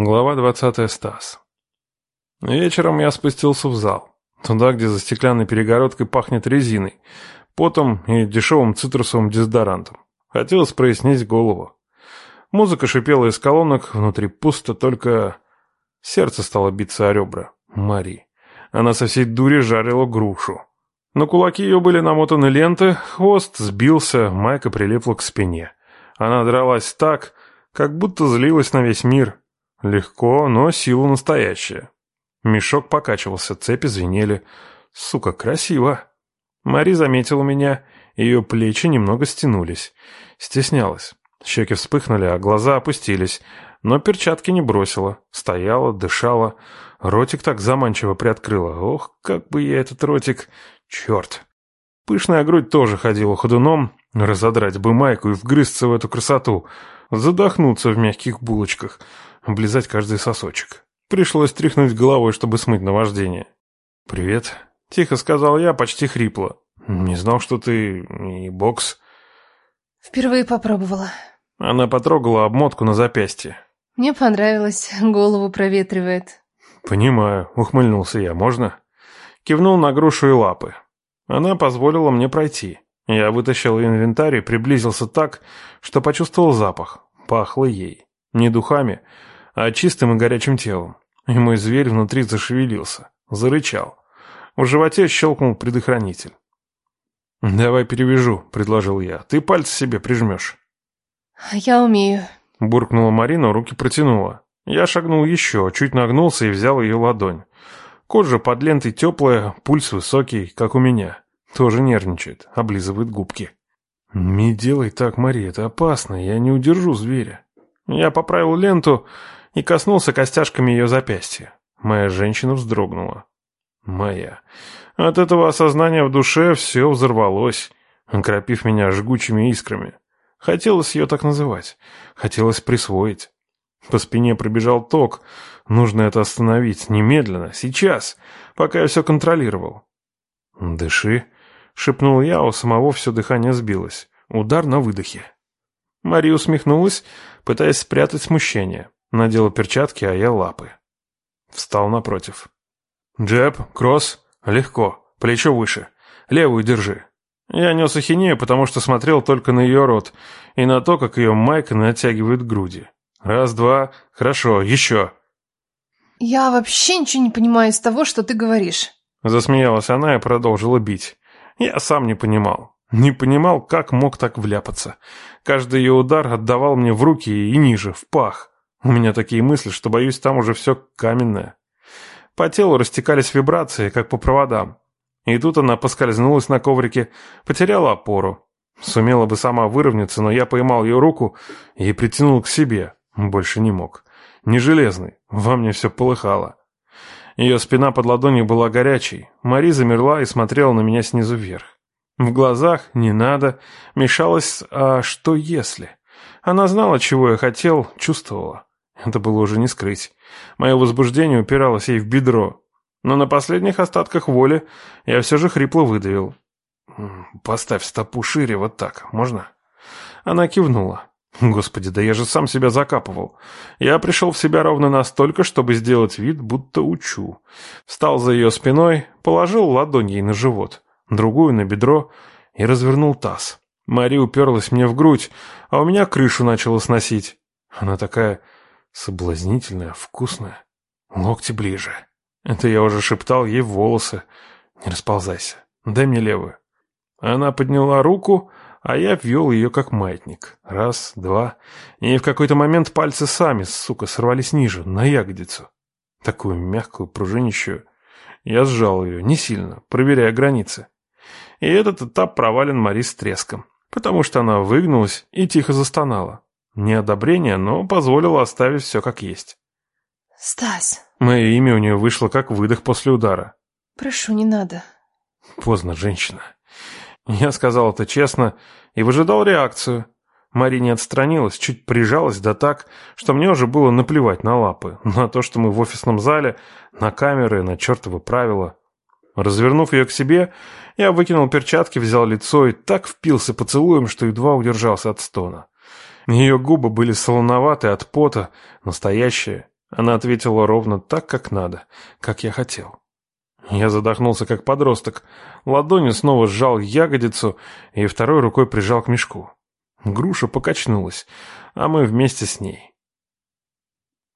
Глава 20 Стас. Вечером я спустился в зал. Туда, где за стеклянной перегородкой пахнет резиной, потом и дешевым цитрусовым дезодорантом. Хотелось прояснить голову. Музыка шипела из колонок, внутри пусто, только... Сердце стало биться о ребра. Мари. Она со всей дури жарила грушу. На кулаки ее были намотаны ленты, хвост сбился, майка прилипла к спине. Она дралась так, как будто злилась на весь мир, Легко, но сила настоящая. Мешок покачивался, цепи звенели. Сука, красиво. Мари заметила меня, ее плечи немного стянулись. Стеснялась. Щеки вспыхнули, а глаза опустились. Но перчатки не бросила. Стояла, дышала. Ротик так заманчиво приоткрыла. Ох, как бы я этот ротик... Черт. Пышная грудь тоже ходила ходуном. Разодрать бы майку и вгрызться в эту красоту. Задохнуться в мягких булочках облизать каждый сосочек. Пришлось тряхнуть головой, чтобы смыть наваждение. «Привет», — тихо сказал я, почти хрипло. «Не знал, что ты и бокс». «Впервые попробовала». Она потрогала обмотку на запястье. «Мне понравилось, голову проветривает». «Понимаю», — ухмыльнулся я. «Можно?» Кивнул на грушу и лапы. Она позволила мне пройти. Я вытащил инвентарь и приблизился так, что почувствовал запах. Пахло ей. Не духами, а чистым и горячим телом. И мой зверь внутри зашевелился, зарычал. В животе щелкнул предохранитель. «Давай перевяжу», — предложил я. «Ты пальцы себе прижмешь». «Я умею», — буркнула Марина, руки протянула. Я шагнул еще, чуть нагнулся и взял ее ладонь. Кожа под лентой теплая, пульс высокий, как у меня. Тоже нервничает, облизывает губки. «Не делай так, Мария, это опасно, я не удержу зверя». Я поправил ленту и коснулся костяшками ее запястья. Моя женщина вздрогнула. Моя. От этого осознания в душе все взорвалось, окропив меня жгучими искрами. Хотелось ее так называть. Хотелось присвоить. По спине пробежал ток. Нужно это остановить. Немедленно. Сейчас. Пока я все контролировал. «Дыши», — шепнул я, у самого все дыхание сбилось. Удар на выдохе. Мария усмехнулась, пытаясь спрятать смущение. Надела перчатки, а я лапы. Встал напротив. «Джеб, кросс, легко, плечо выше. Левую держи». Я нес ахинею, потому что смотрел только на ее рот и на то, как ее майка натягивает груди. Раз, два, хорошо, еще. «Я вообще ничего не понимаю из того, что ты говоришь». Засмеялась она и продолжила бить. Я сам не понимал. Не понимал, как мог так вляпаться. Каждый ее удар отдавал мне в руки и ниже, в пах. У меня такие мысли, что, боюсь, там уже все каменное. По телу растекались вибрации, как по проводам. И тут она поскользнулась на коврике, потеряла опору. Сумела бы сама выровняться, но я поймал ее руку и притянул к себе. Больше не мог. Не железный, во мне все полыхало. Ее спина под ладонью была горячей. Мари замерла и смотрела на меня снизу вверх. В глазах «не надо» мешалось «а что если?». Она знала, чего я хотел, чувствовала. Это было уже не скрыть. Мое возбуждение упиралось ей в бедро. Но на последних остатках воли я все же хрипло выдавил. «Поставь стопу шире, вот так, можно?» Она кивнула. Господи, да я же сам себя закапывал. Я пришел в себя ровно настолько, чтобы сделать вид, будто учу. Встал за ее спиной, положил ладонь ей на живот другую на бедро и развернул таз. Мари уперлась мне в грудь, а у меня крышу начала сносить. Она такая соблазнительная, вкусная. Локти ближе. Это я уже шептал ей в волосы. Не расползайся. Дай мне левую. Она подняла руку, а я ввел ее как маятник. Раз, два. И в какой-то момент пальцы сами, сука, сорвались ниже, на ягодицу. Такую мягкую, пружинищую. Я сжал ее, не сильно, проверяя границы. И этот этап провален Мари с треском, потому что она выгнулась и тихо застонала. Не одобрение, но позволило оставить все как есть. «Стась!» Мое имя у нее вышло как выдох после удара. «Прошу, не надо». Поздно, женщина. Я сказал это честно и выжидал реакцию. Мари не отстранилась, чуть прижалась, да так, что мне уже было наплевать на лапы, на то, что мы в офисном зале, на камеры, на чертовы правила. Развернув ее к себе, я выкинул перчатки, взял лицо и так впился поцелуем, что едва удержался от стона. Ее губы были солоноваты от пота, настоящие. Она ответила ровно так, как надо, как я хотел. Я задохнулся, как подросток. Ладонью снова сжал ягодицу и второй рукой прижал к мешку. Груша покачнулась, а мы вместе с ней.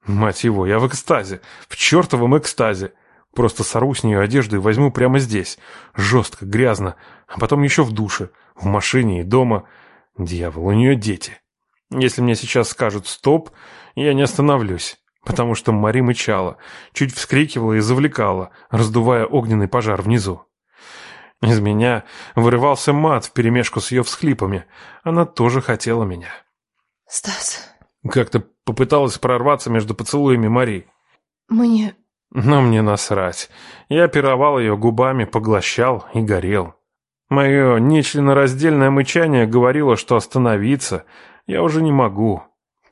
Мать его, я в экстазе, в чертовом экстазе. Просто сорву с нее одежду и возьму прямо здесь. Жестко, грязно, а потом еще в душе, в машине и дома. Дьявол, у нее дети. Если мне сейчас скажут «стоп», я не остановлюсь потому что Мари мычала, чуть вскрикивала и завлекала, раздувая огненный пожар внизу. Из меня вырывался мат вперемешку с ее всхлипами. Она тоже хотела меня. «Стас...» Как-то попыталась прорваться между поцелуями Мари. «Мне...» Но мне насрать. Я пировал ее губами, поглощал и горел. Мое нечленораздельное мычание говорило, что остановиться я уже не могу.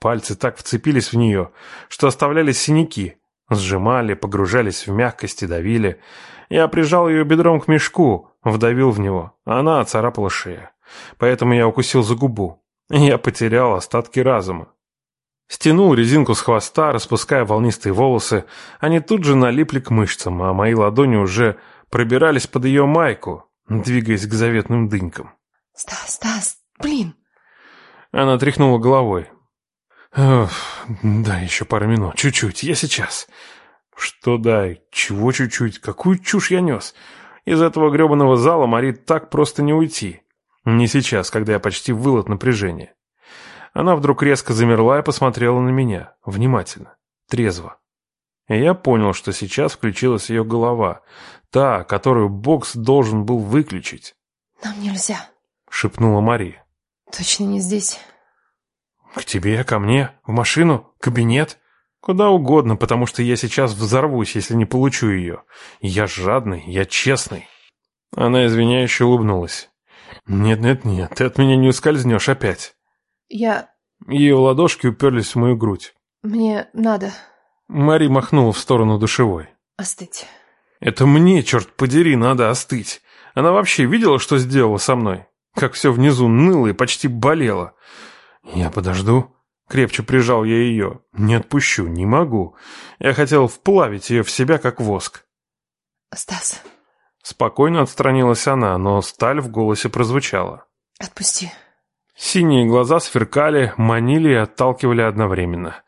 Пальцы так вцепились в нее, что оставляли синяки. Сжимали, погружались в мягкость и давили. Я прижал ее бедром к мешку, вдавил в него, она оцарапала шею. Поэтому я укусил за губу. Я потерял остатки разума. Стянул резинку с хвоста, распуская волнистые волосы. Они тут же налипли к мышцам, а мои ладони уже пробирались под ее майку, двигаясь к заветным дынькам. «Стас, Стас, блин!» Она тряхнула головой. Да, еще пару минут. Чуть-чуть. Я сейчас. Что дай? Чего чуть-чуть? Какую чушь я нес? Из этого гребаного зала Мари так просто не уйти. Не сейчас, когда я почти выл от напряжения. Она вдруг резко замерла и посмотрела на меня. Внимательно. Трезво. И я понял, что сейчас включилась ее голова. Та, которую бокс должен был выключить. «Нам нельзя», — шепнула Мари. «Точно не здесь». «К тебе, ко мне, в машину, кабинет?» «Куда угодно, потому что я сейчас взорвусь, если не получу ее. Я жадный, я честный». Она извиняюще улыбнулась. «Нет-нет-нет, ты от меня не ускользнешь опять». «Я...» Ее ладошки уперлись в мою грудь. «Мне надо...» Мари махнула в сторону душевой. «Остыть». «Это мне, черт подери, надо остыть. Она вообще видела, что сделала со мной? Как все внизу ныло и почти болело. «Я подожду». Крепче прижал я ее. «Не отпущу, не могу. Я хотел вплавить ее в себя, как воск». «Стас». Спокойно отстранилась она, но сталь в голосе прозвучала. «Отпусти». Синие глаза сверкали, манили и отталкивали одновременно.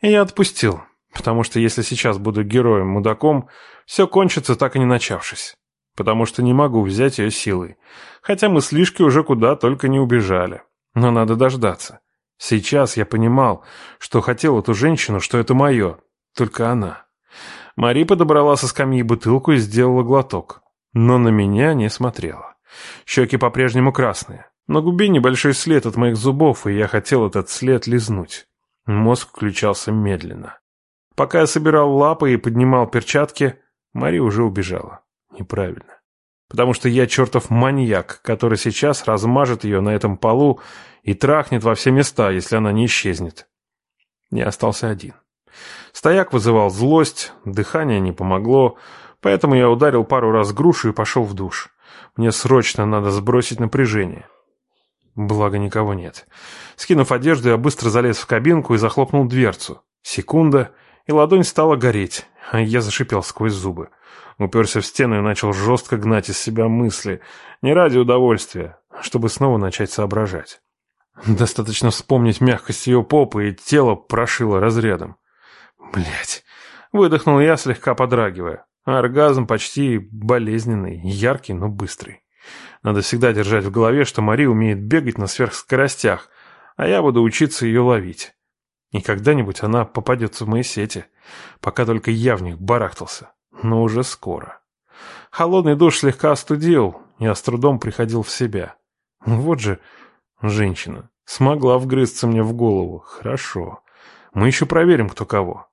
И я отпустил, потому что если сейчас буду героем-мудаком, все кончится, так и не начавшись. Потому что не могу взять ее силой. Хотя мыслишки уже куда только не убежали. Но надо дождаться. Сейчас я понимал, что хотел эту женщину, что это мое. Только она. Мари подобрала со скамьи бутылку и сделала глоток. Но на меня не смотрела. Щеки по-прежнему красные. На губе небольшой след от моих зубов, и я хотел этот след лизнуть. Мозг включался медленно. Пока я собирал лапы и поднимал перчатки, Мари уже убежала. Неправильно потому что я чертов маньяк, который сейчас размажет ее на этом полу и трахнет во все места, если она не исчезнет. Я остался один. Стояк вызывал злость, дыхание не помогло, поэтому я ударил пару раз грушу и пошел в душ. Мне срочно надо сбросить напряжение. Благо никого нет. Скинув одежду, я быстро залез в кабинку и захлопнул дверцу. Секунда, и ладонь стала гореть, а я зашипел сквозь зубы. Уперся в стену и начал жестко гнать из себя мысли. Не ради удовольствия, чтобы снова начать соображать. Достаточно вспомнить мягкость ее попы, и тело прошило разрядом. Блять. Выдохнул я, слегка подрагивая. Оргазм почти болезненный, яркий, но быстрый. Надо всегда держать в голове, что Мари умеет бегать на сверхскоростях, а я буду учиться ее ловить. И когда-нибудь она попадется в мои сети, пока только я в них барахтался но уже скоро. Холодный душ слегка остудил, я с трудом приходил в себя. Вот же женщина. Смогла вгрызться мне в голову. Хорошо. Мы еще проверим, кто кого.